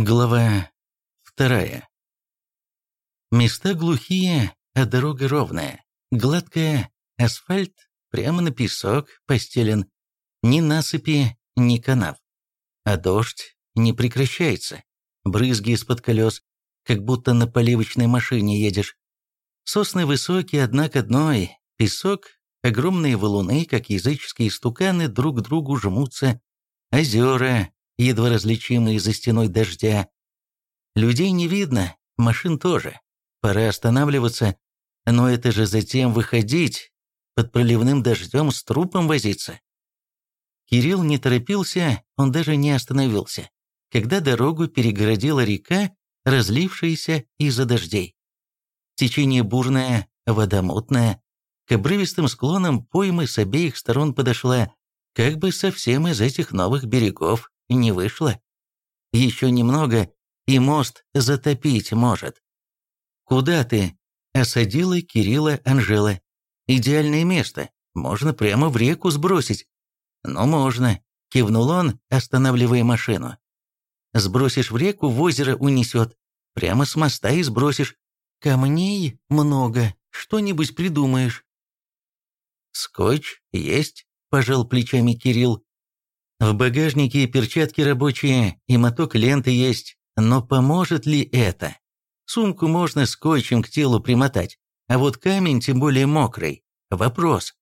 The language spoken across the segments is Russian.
Глава вторая. Места глухие, а дорога ровная. Гладкая, асфальт прямо на песок постелен. Ни насыпи, ни канав. А дождь не прекращается. Брызги из-под колес, как будто на поливочной машине едешь. Сосны высокие, одна к одной. Песок, огромные валуны, как языческие стуканы, друг к другу жмутся. Озера, едва различимые за стеной дождя. Людей не видно, машин тоже. Пора останавливаться, но это же затем выходить, под проливным дождем с трупом возиться. Кирилл не торопился, он даже не остановился, когда дорогу перегородила река, разлившаяся из-за дождей. Течение бурное, вода мутная, к обрывистым склонам поймы с обеих сторон подошла, как бы совсем из этих новых берегов не вышло. Еще немного, и мост затопить может. «Куда ты?» – осадила Кирилла Анжела. «Идеальное место. Можно прямо в реку сбросить». «Ну, можно», – кивнул он, останавливая машину. «Сбросишь в реку, в озеро унесет. Прямо с моста и сбросишь. Камней много, что-нибудь придумаешь». «Скотч есть», – пожал плечами Кирилл. В багажнике перчатки рабочие и моток ленты есть, но поможет ли это? Сумку можно скотчем к телу примотать, а вот камень, тем более мокрый. Вопрос.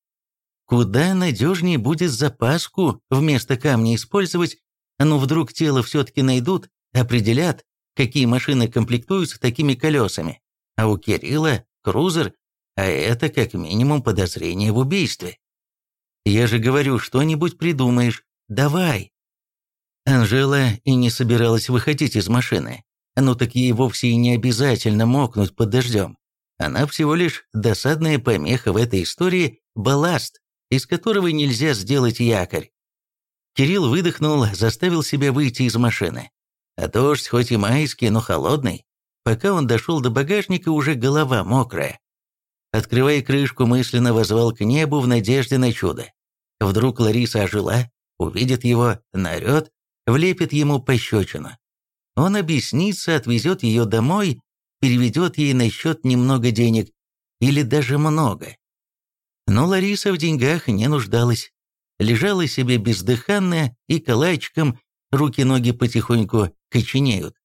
Куда надежнее будет запаску вместо камня использовать, ну вдруг тело все-таки найдут, определят, какие машины комплектуются такими колесами. А у Кирилла крузер, а это как минимум подозрение в убийстве. Я же говорю, что-нибудь придумаешь. Давай!» Анжела и не собиралась выходить из машины. Ну так ей вовсе и не обязательно мокнуть под дождем. Она всего лишь досадная помеха в этой истории, балласт, из которого нельзя сделать якорь. Кирилл выдохнул, заставил себя выйти из машины. А дождь хоть и майский, но холодный. Пока он дошел до багажника, уже голова мокрая. Открывая крышку, мысленно возвал к небу в надежде на чудо. Вдруг Лариса ожила, увидит его, нарет, влепит ему пощечину. Он объяснится, отвезет ее домой, переведет ей на счет немного денег, или даже много. Но Лариса в деньгах не нуждалась. Лежала себе бездыханная и калачиком, руки-ноги потихоньку коченеют.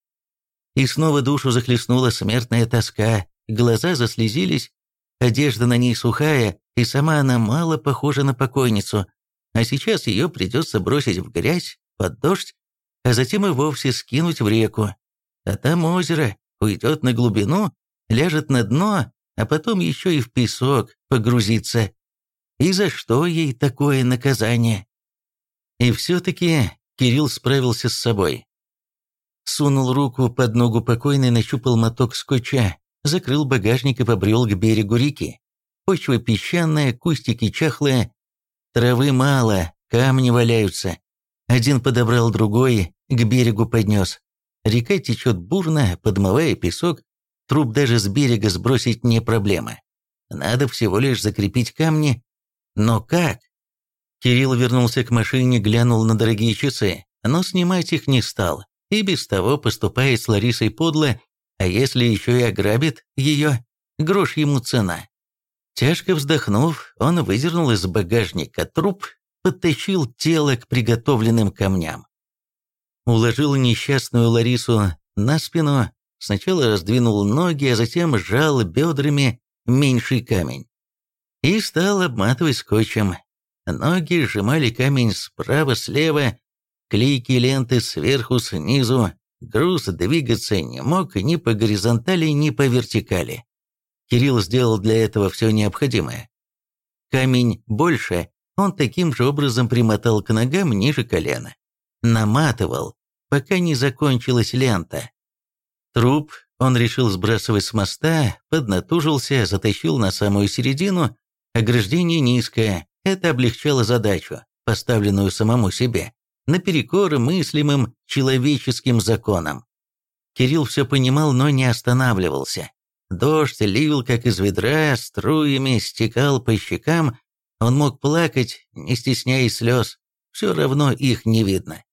И снова душу захлестнула смертная тоска, глаза заслезились, одежда на ней сухая, и сама она мало похожа на покойницу, а сейчас ее придется бросить в грязь, под дождь, а затем и вовсе скинуть в реку. А там озеро уйдет на глубину, ляжет на дно, а потом еще и в песок погрузится. И за что ей такое наказание? И все-таки Кирилл справился с собой. Сунул руку под ногу покойной, нащупал моток скотча, закрыл багажник и побрел к берегу реки. Почва песчаная, кустики чахлые, Травы мало, камни валяются. Один подобрал другой, к берегу поднес. Река течет бурно, подмывая песок. Труп даже с берега сбросить не проблема. Надо всего лишь закрепить камни. Но как? Кирилл вернулся к машине, глянул на дорогие часы, но снимать их не стал. И без того поступает с Ларисой подло, а если еще и ограбит ее, грош ему цена. Тяжко вздохнув, он выдернул из багажника труп, подтащил тело к приготовленным камням. Уложил несчастную Ларису на спину, сначала раздвинул ноги, а затем сжал бедрами меньший камень. И стал обматывать скотчем. Ноги сжимали камень справа-слева, клейкие ленты сверху, снизу. Груз двигаться не мог ни по горизонтали, ни по вертикали. Кирилл сделал для этого все необходимое. Камень больше, он таким же образом примотал к ногам ниже колена. Наматывал, пока не закончилась лента. Труп он решил сбрасывать с моста, поднатужился, затащил на самую середину. Ограждение низкое, это облегчало задачу, поставленную самому себе, наперекор мыслимым человеческим законам. Кирилл все понимал, но не останавливался. Дождь лил, как из ведра, струями стекал по щекам. Он мог плакать, не стесняясь слез, все равно их не видно.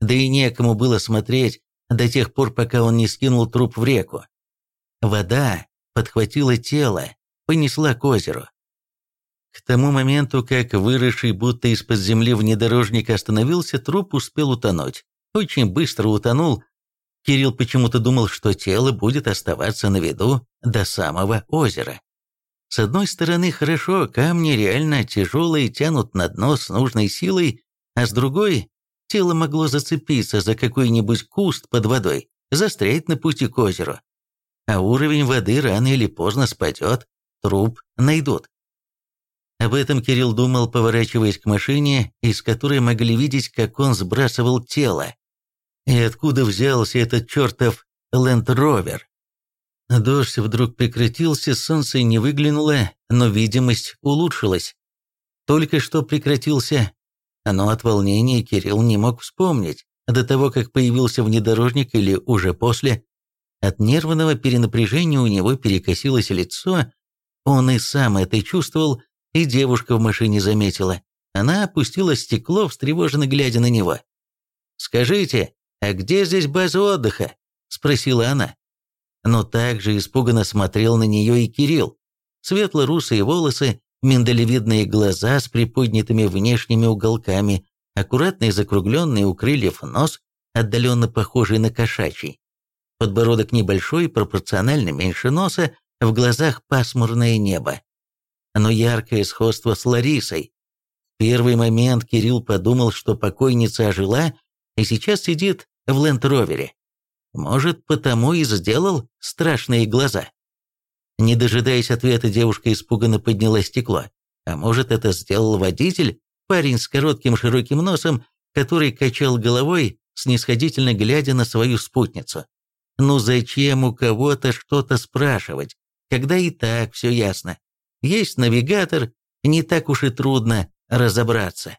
Да и некому было смотреть, до тех пор, пока он не скинул труп в реку. Вода подхватила тело, понесла к озеру. К тому моменту, как выросший будто из-под земли внедорожник остановился, труп успел утонуть. Очень быстро утонул. Кирилл почему-то думал, что тело будет оставаться на виду до самого озера. С одной стороны, хорошо, камни реально тяжелые тянут на дно с нужной силой, а с другой, тело могло зацепиться за какой-нибудь куст под водой, застрять на пути к озеру. А уровень воды рано или поздно спадет, труп найдут. Об этом Кирилл думал, поворачиваясь к машине, из которой могли видеть, как он сбрасывал тело. И откуда взялся этот чертов Ленд-Ровер? Дождь вдруг прекратился, солнце не выглянуло, но видимость улучшилась. Только что прекратился, но от волнения Кирилл не мог вспомнить, до того, как появился внедорожник или уже после. От нервного перенапряжения у него перекосилось лицо, он и сам это чувствовал, и девушка в машине заметила. Она опустила стекло, встревоженно глядя на него. «Скажите, а где здесь база отдыха?» – спросила она. Но также испуганно смотрел на нее и Кирилл. Светло-русые волосы, миндалевидные глаза с приподнятыми внешними уголками, аккуратный закругленный у крыльев нос, отдаленно похожий на кошачий. Подбородок небольшой, пропорционально меньше носа, в глазах пасмурное небо но яркое сходство с Ларисой. В первый момент Кирилл подумал, что покойница ожила и сейчас сидит в ленд-ровере. Может, потому и сделал страшные глаза. Не дожидаясь ответа, девушка испуганно подняла стекло. А может, это сделал водитель, парень с коротким широким носом, который качал головой, снисходительно глядя на свою спутницу. Ну зачем у кого-то что-то спрашивать, когда и так все ясно? Есть навигатор, не так уж и трудно разобраться.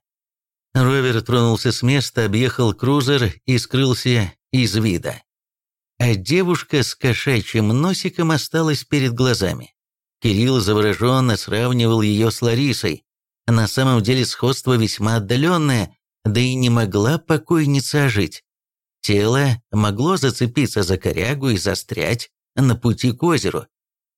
Ровер тронулся с места, объехал крузер и скрылся из вида. А девушка с кошачьим носиком осталась перед глазами. Кирилл завороженно сравнивал ее с Ларисой. На самом деле сходство весьма отдаленное, да и не могла покойница ожить. Тело могло зацепиться за корягу и застрять на пути к озеру.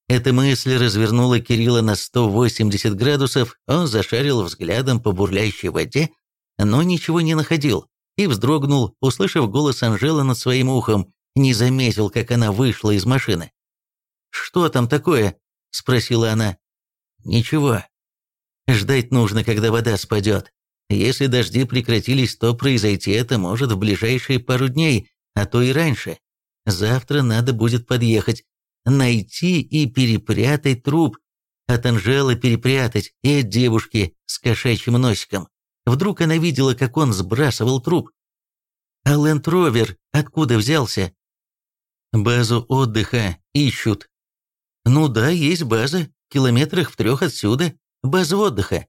Эта мысль развернула Кирилла на 180 градусов, он зашарил взглядом по бурлящей воде, но ничего не находил, и вздрогнул, услышав голос Анжелы над своим ухом, не заметил, как она вышла из машины. «Что там такое?» – спросила она. «Ничего. Ждать нужно, когда вода спадет. Если дожди прекратились, то произойти это может в ближайшие пару дней, а то и раньше. Завтра надо будет подъехать, найти и перепрятать труп. От Анжелы перепрятать и от девушки с кошачьим носиком. Вдруг она видела, как он сбрасывал труп. А Ленд-Ровер откуда взялся? Базу отдыха ищут. Ну да, есть база, километрах в трех отсюда, база отдыха.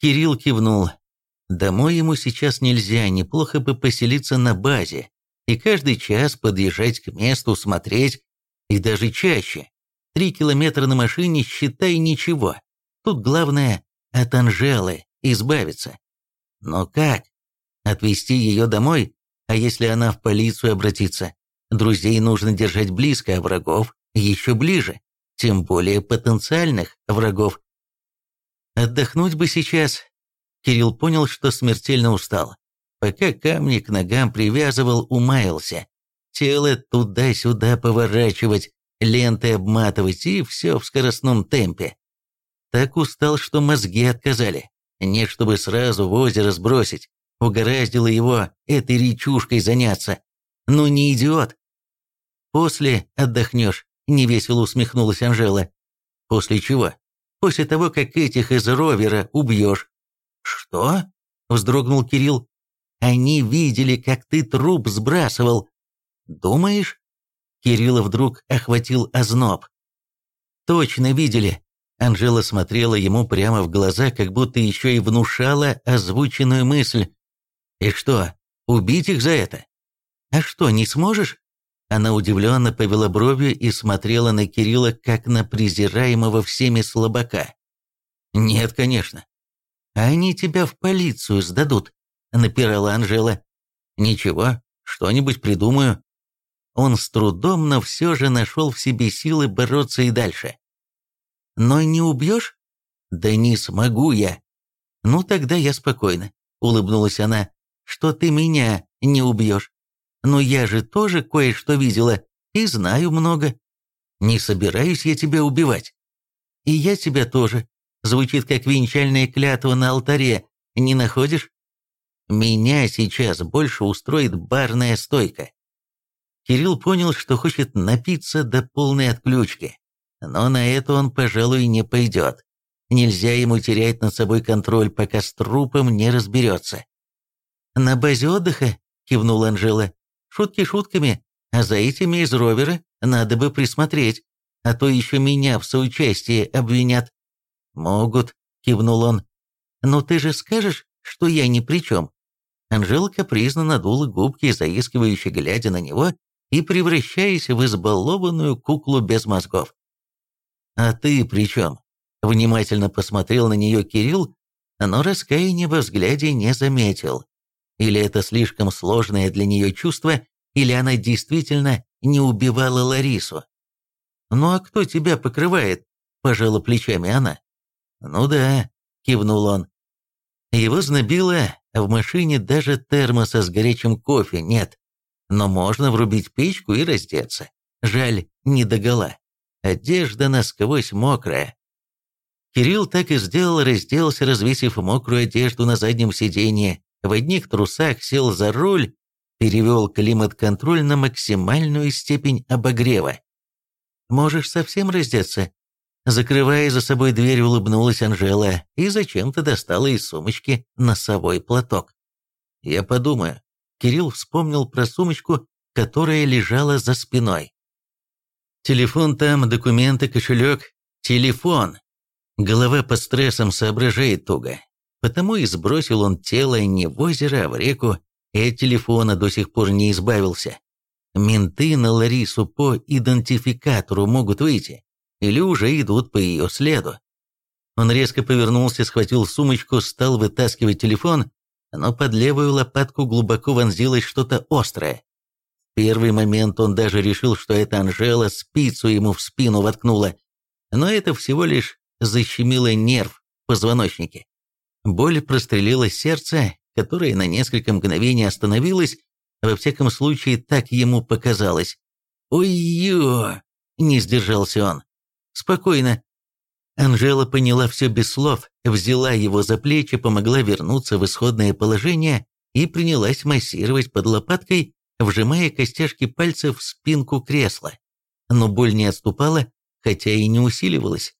Кирилл кивнул. Домой ему сейчас нельзя, неплохо бы поселиться на базе и каждый час подъезжать к месту, смотреть, и даже чаще. Три километра на машине, считай, ничего. Тут главное от Анжелы избавиться. Но как? Отвезти ее домой? А если она в полицию обратится? Друзей нужно держать близко, а врагов еще ближе. Тем более потенциальных врагов. Отдохнуть бы сейчас. Кирилл понял, что смертельно устал. Пока камни к ногам привязывал, умаялся тело туда-сюда поворачивать, ленты обматывать и все в скоростном темпе. Так устал, что мозги отказали. Не чтобы сразу в озеро сбросить, угораздило его этой речушкой заняться. Ну не идиот. После отдохнешь, невесело усмехнулась Анжела. После чего? После того, как этих из ровера убьешь. Что? Вздрогнул Кирилл. Они видели, как ты труп сбрасывал. «Думаешь?» Кирилла вдруг охватил озноб. «Точно видели!» Анжела смотрела ему прямо в глаза, как будто еще и внушала озвученную мысль. «И что, убить их за это?» «А что, не сможешь?» Она удивленно повела бровью и смотрела на Кирилла, как на презираемого всеми слабака. «Нет, конечно». «А они тебя в полицию сдадут», — напирала Анжела. «Ничего, что-нибудь придумаю. он с трудом, но все же нашел в себе силы бороться и дальше. «Но не убьешь?» «Да не смогу я». «Ну, тогда я спокойна», — улыбнулась она, — «что ты меня не убьешь. Но я же тоже кое-что видела и знаю много. Не собираюсь я тебя убивать. И я тебя тоже. Звучит как венчальная клятва на алтаре, не находишь? Меня сейчас больше устроит барная стойка. Кирилл понял, что хочет напиться до полной отключки. Но на это он, пожалуй, не пойдет. Нельзя ему терять над собой контроль, пока с трупом не разберется. «На базе отдыха?» – кивнула Анжела. «Шутки шутками, а за этими из ровера надо бы присмотреть, а то еще меня в соучастии обвинят». «Могут», – кивнул он. «Но ты же скажешь, что я ни при чем?» Анжела капризно надула губки, заискивающе глядя на него и превращаясь в избалованную куклу без мозгов. «А ты при чем?» Внимательно посмотрел на нее Кирилл, но раскаяния во взгляде не заметил. Или это слишком сложное для нее чувство, или она действительно не убивала Ларису. «Ну а кто тебя покрывает?» – пожала плечами она. «Ну да», – кивнул он. Его знобило, в машине даже термоса с горячим кофе нет. Но можно врубить печку и раздеться. Жаль, не догола. Одежда насквозь мокрая. Кирилл так и сделал, разделся, развесив мокрую одежду на заднем сиденье, в одних трусах сел за руль, перевел климат-контроль на максимальную степень обогрева. «Можешь совсем раздеться?» Закрывая за собой дверь, улыбнулась Анжела и зачем-то достала из сумочки носовой платок. «Я подумаю». Кирилл вспомнил про сумочку, которая лежала за спиной. Телефон там, документы, кошелек. Телефон. Голова под стрессом соображает туго. Потому и сбросил он тело не в озеро, а в реку, и от телефона до сих пор не избавился. Менты на Ларису по идентификатору могут выйти, или уже идут по ее следу. Он резко повернулся, схватил сумочку, стал вытаскивать телефон, но под левую лопатку глубоко вонзилось что-то острое первый момент он даже решил, что это Анжела спицу ему в спину воткнула, но это всего лишь защемило нерв позвоночнике. Боль прострелила сердце, которое на несколько мгновений остановилось, во всяком случае так ему показалось. «Ой-ё!» — не сдержался он. «Спокойно». Анжела поняла все без слов, взяла его за плечи, помогла вернуться в исходное положение и принялась массировать под лопаткой вжимая костяшки пальцев в спинку кресла. Но боль не отступала, хотя и не усиливалась.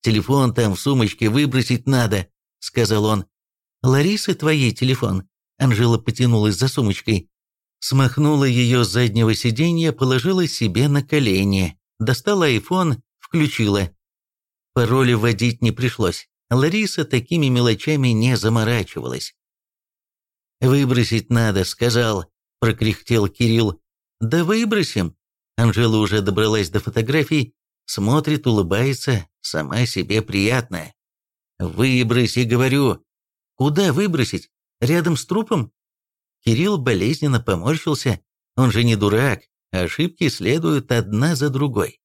«Телефон там в сумочке выбросить надо», — сказал он. «Лариса, твоей телефон?» Анжела потянулась за сумочкой. Смахнула ее с заднего сиденья, положила себе на колени. Достала айфон, включила. Пароли вводить не пришлось. Лариса такими мелочами не заморачивалась. «Выбросить надо», — сказал. – прокряхтел Кирилл. «Да выбросим». Анжела уже добралась до фотографий, смотрит, улыбается, сама себе приятная. «Выброси, говорю». «Куда выбросить? Рядом с трупом?» Кирилл болезненно поморщился. Он же не дурак, ошибки следуют одна за другой.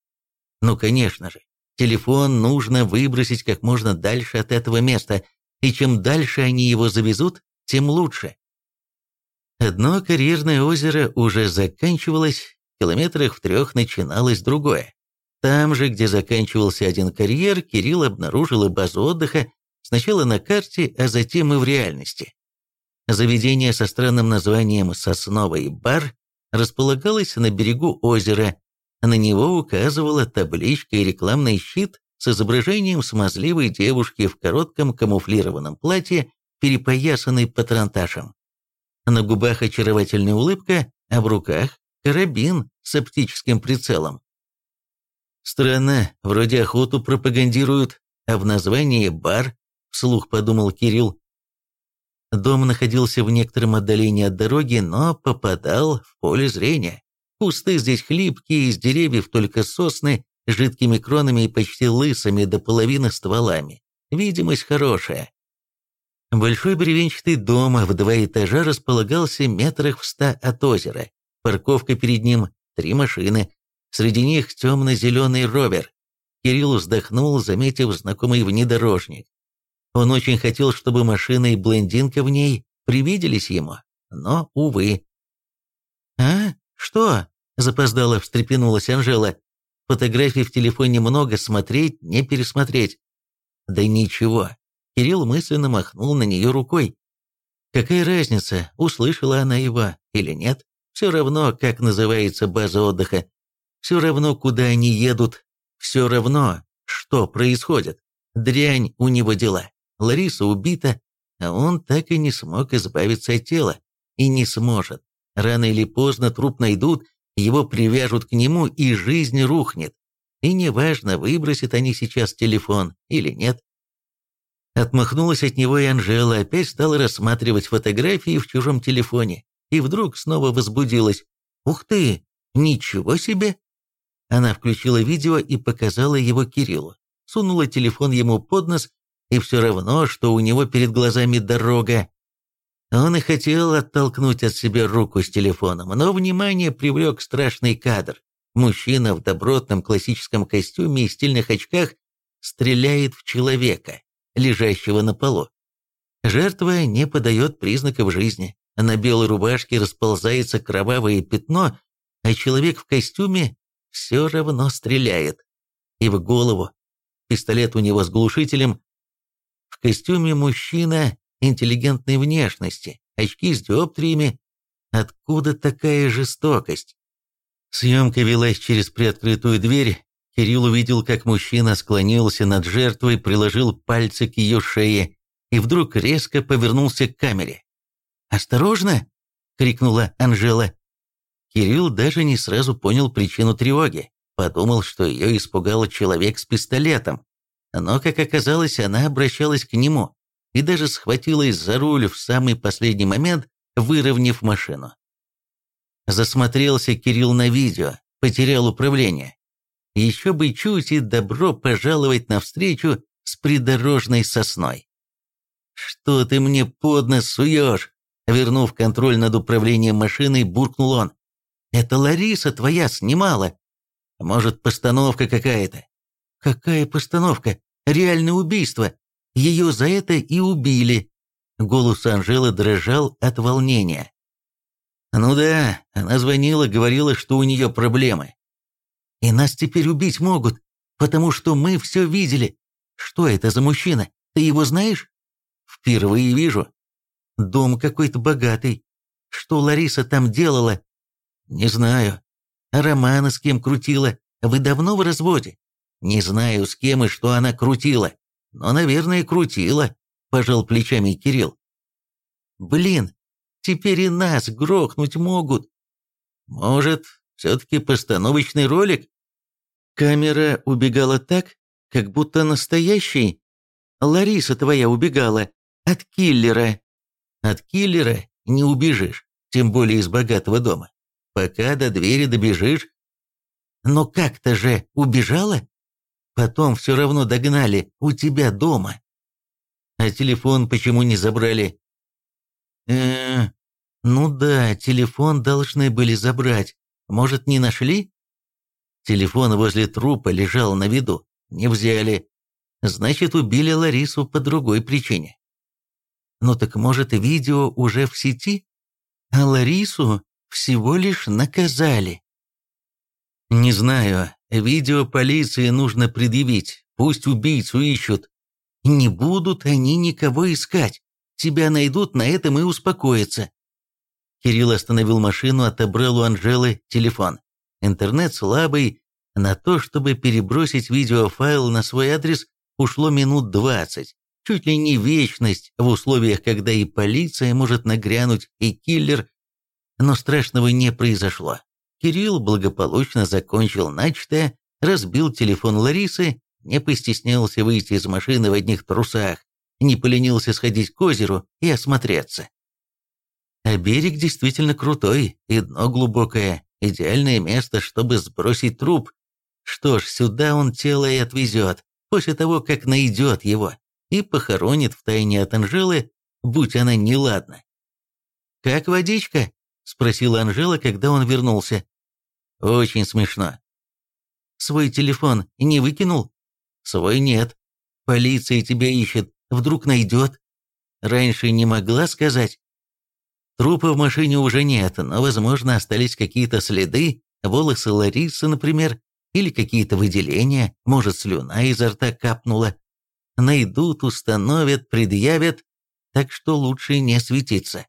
Ну, конечно же, телефон нужно выбросить как можно дальше от этого места, и чем дальше они его завезут, тем лучше. Одно карьерное озеро уже заканчивалось, километрах в трех начиналось другое. Там же, где заканчивался один карьер, Кирилл обнаружил базу отдыха, сначала на карте, а затем и в реальности. Заведение со странным названием «Сосновый бар» располагалось на берегу озера. На него указывала табличка и рекламный щит с изображением смазливой девушки в коротком камуфлированном платье, перепоясанной патронташем. На губах очаровательная улыбка, а в руках карабин с оптическим прицелом. Странно, вроде охоту пропагандируют, а в названии «бар», вслух подумал Кирилл. Дом находился в некотором отдалении от дороги, но попадал в поле зрения. Кусты здесь хлипкие, из деревьев только сосны, жидкими кронами и почти лысыми до половины стволами. Видимость хорошая. Большой бревенчатый дом в два этажа располагался метрах в ста от озера. Парковка перед ним три машины. Среди них темно-зеленый ровер. Кирилл вздохнул, заметив знакомый внедорожник. Он очень хотел, чтобы машина и блондинка в ней привиделись ему, но, увы. «А? Что?» – запоздало встрепенулась Анжела. «Фотографий в телефоне много, смотреть, не пересмотреть». «Да ничего». Кирилл мысленно махнул на нее рукой. Какая разница, услышала она его или нет? Все равно, как называется база отдыха. Все равно, куда они едут. Все равно, что происходит. Дрянь у него дела. Лариса убита, а он так и не смог избавиться от тела. И не сможет. Рано или поздно труп найдут, его привяжут к нему, и жизнь рухнет. И неважно, выбросят они сейчас телефон или нет. Отмахнулась от него и Анжела, опять стала рассматривать фотографии в чужом телефоне. И вдруг снова возбудилась. «Ух ты! Ничего себе!» Она включила видео и показала его Кириллу. Сунула телефон ему под нос, и все равно, что у него перед глазами дорога. Он и хотел оттолкнуть от себя руку с телефоном, но внимание привлек страшный кадр. Мужчина в добротном классическом костюме и стильных очках стреляет в человека лежащего на полу. Жертва не подает признаков жизни. На белой рубашке расползается кровавое пятно, а человек в костюме все равно стреляет. И в голову. Пистолет у него с глушителем. В костюме мужчина интеллигентной внешности, очки с диоптриями. Откуда такая жестокость? Съемка велась через приоткрытую дверь, Кирилл увидел, как мужчина склонился над жертвой, приложил пальцы к ее шее и вдруг резко повернулся к камере. «Осторожно!» — крикнула Анжела. Кирилл даже не сразу понял причину тревоги. Подумал, что ее испугал человек с пистолетом. Но, как оказалось, она обращалась к нему и даже схватилась за руль в самый последний момент, выровняв машину. Засмотрелся Кирилл на видео, потерял управление. Еще бы чуть и добро пожаловать навстречу с придорожной сосной. «Что ты мне под нос суешь?» Вернув контроль над управлением машиной, буркнул он. «Это Лариса твоя снимала. Может, постановка какая-то?» «Какая постановка? Реальное убийство. Ее за это и убили». Голос Анжелы дрожал от волнения. «Ну да, она звонила, говорила, что у нее проблемы. И нас теперь убить могут, потому что мы все видели. Что это за мужчина? Ты его знаешь? Впервые вижу. Дом какой-то богатый. Что Лариса там делала? Не знаю. Романа с кем крутила? Вы давно в разводе? Не знаю, с кем и что она крутила. Но, наверное, крутила, пожал плечами Кирилл. Блин, теперь и нас грохнуть могут. Может, все-таки постановочный ролик? Камера убегала так, как будто настоящий. Лариса твоя убегала. От киллера. От киллера не убежишь, тем более из богатого дома. Пока до двери добежишь. Но как-то же убежала? Потом все равно догнали у тебя дома. А телефон почему не забрали? э, ну да, телефон должны были забрать. Может, не нашли? Телефон возле трупа лежал на виду. Не взяли. Значит, убили Ларису по другой причине. Ну так может, видео уже в сети? А Ларису всего лишь наказали. Не знаю. Видео полиции нужно предъявить. Пусть убийцу ищут. Не будут они никого искать. Тебя найдут, на этом и успокоятся. Кирилл остановил машину, отобрал у Анжелы телефон. Интернет слабый, на то, чтобы перебросить видеофайл на свой адрес, ушло минут двадцать. Чуть ли не вечность в условиях, когда и полиция может нагрянуть, и киллер. Но страшного не произошло. Кирилл благополучно закончил начатое, разбил телефон Ларисы, не постеснялся выйти из машины в одних трусах, не поленился сходить к озеру и осмотреться. А берег действительно крутой, и дно глубокое, Идеальное место, чтобы сбросить труп. Что ж, сюда он тело и отвезет, после того, как найдет его, и похоронит в тайне от Анжелы, будь она неладна. «Как водичка?» – спросила Анжела, когда он вернулся. Очень смешно. Свой телефон не выкинул? Свой нет. Полиция тебя ищет, вдруг найдет. Раньше не могла сказать. Трупа в машине уже нет, но, возможно, остались какие-то следы, волосы Ларисы, например, или какие-то выделения, может, слюна изо рта капнула. Найдут, установят, предъявят, так что лучше не светиться.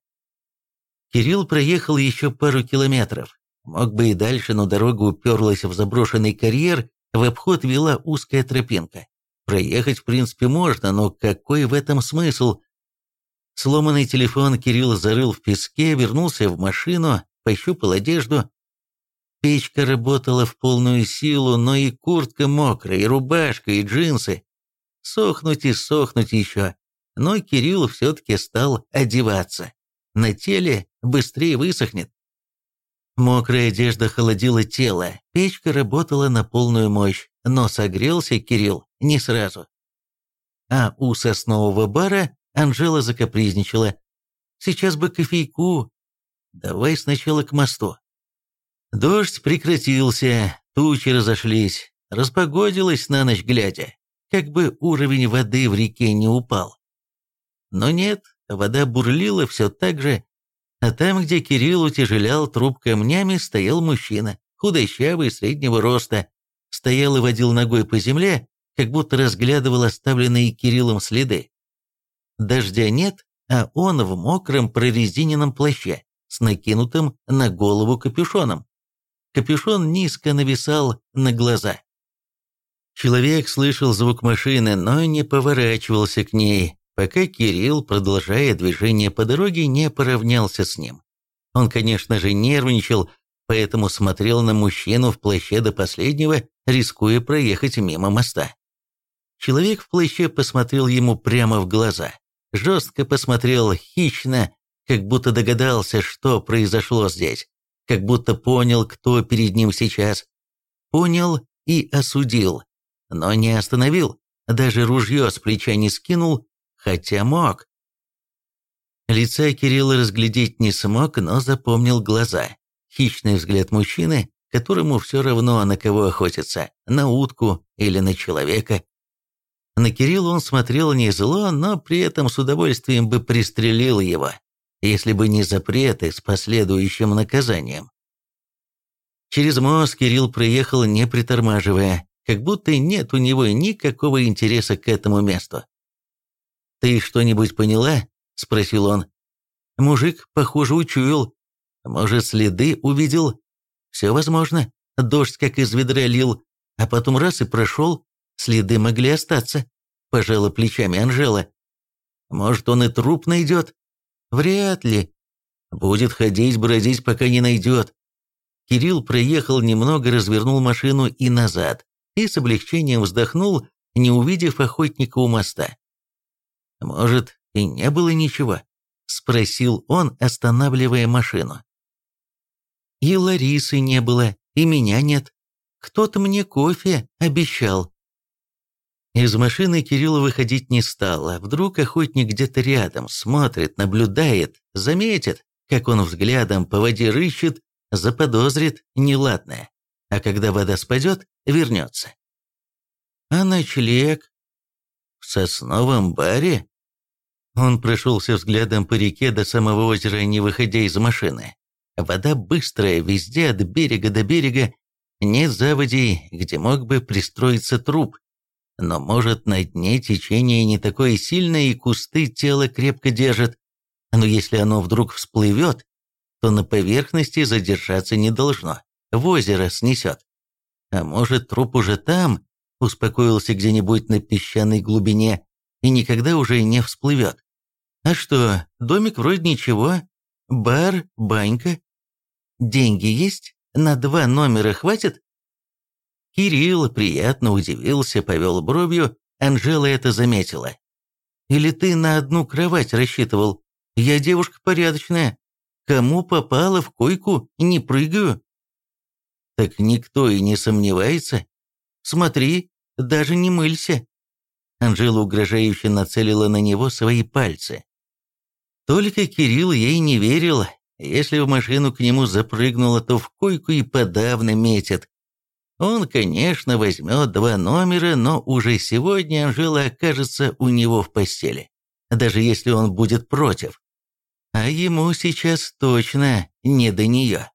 Кирилл проехал еще пару километров. Мог бы и дальше, но дорога уперлась в заброшенный карьер, в обход вела узкая тропинка. Проехать, в принципе, можно, но какой в этом смысл? Сломанный телефон Кирилл зарыл в песке, вернулся в машину, пощупал одежду. Печка работала в полную силу, но и куртка мокрая, и рубашка, и джинсы. Сохнуть и сохнуть еще. Но Кирилл все-таки стал одеваться. На теле быстрее высохнет. Мокрая одежда холодила тело, печка работала на полную мощь, но согрелся Кирилл не сразу. А у соснового бара Анжела закапризничала. «Сейчас бы кофейку. Давай сначала к мосту». Дождь прекратился, тучи разошлись, распогодилось на ночь глядя, как бы уровень воды в реке не упал. Но нет, вода бурлила все так же, а там, где Кирилл утяжелял труп камнями, стоял мужчина, худощавый, среднего роста, стоял и водил ногой по земле, как будто разглядывал оставленные Кириллом следы. Дождя нет, а он в мокром прорезиненном плаще, с накинутым на голову капюшоном. Капюшон низко нависал на глаза. Человек слышал звук машины, но не поворачивался к ней, пока Кирилл, продолжая движение по дороге, не поравнялся с ним. Он, конечно же, нервничал, поэтому смотрел на мужчину в плаще до последнего, рискуя проехать мимо моста. Человек в плаще посмотрел ему прямо в глаза. Жестко посмотрел, хищно, как будто догадался, что произошло здесь как будто понял, кто перед ним сейчас. Понял и осудил, но не остановил, даже ружье с плеча не скинул, хотя мог. Лица Кирилла разглядеть не смог, но запомнил глаза. Хищный взгляд мужчины, которому все равно на кого охотиться, на утку или на человека. На Кирилла он смотрел не зло, но при этом с удовольствием бы пристрелил его если бы не запреты с последующим наказанием. Через мост Кирилл проехал, не притормаживая, как будто нет у него никакого интереса к этому месту. «Ты что-нибудь поняла?» – спросил он. Мужик, похоже, учуял. Может, следы увидел? Все возможно. Дождь как из ведра лил, а потом раз и прошел. Следы могли остаться. Пожала плечами Анжела. Может, он и труп найдет? Вряд ли. Будет ходить, бродить, пока не найдет. Кирилл проехал немного, развернул машину и назад, и с облегчением вздохнул, не увидев охотника у моста. «Может, и не было ничего?» — спросил он, останавливая машину. «И Ларисы не было, и меня нет. Кто-то мне кофе обещал», из машины Кирилл выходить не стал, а вдруг охотник где-то рядом, смотрит, наблюдает, заметит, как он взглядом по воде рыщет, заподозрит неладное, а когда вода спадет, вернется. А ночлег? В сосновом баре? Он прошелся взглядом по реке до самого озера, не выходя из машины. Вода быстрая, везде от берега до берега, нет заводей, где мог бы пристроиться труп. Но может на дне течение не такое сильное и кусты тело крепко держат. Но если оно вдруг всплывет, то на поверхности задержаться не должно, в озеро снесет. А может труп уже там, успокоился где-нибудь на песчаной глубине и никогда уже не всплывет. А что, домик вроде ничего, бар, банька. Деньги есть? На два номера хватит? Кирилл приятно удивился, повел бровью, Анжела это заметила. «Или ты на одну кровать рассчитывал? Я девушка порядочная. Кому попало в койку, не прыгаю». «Так никто и не сомневается. Смотри, даже не мылься». Анжела угрожающе нацелила на него свои пальцы. Только Кирилл ей не верил, Если в машину к нему запрыгнула, то в койку и подавно метит. Он, конечно, возьмет два номера, но уже сегодня Анжела окажется у него в постели, даже если он будет против. А ему сейчас точно не до нее.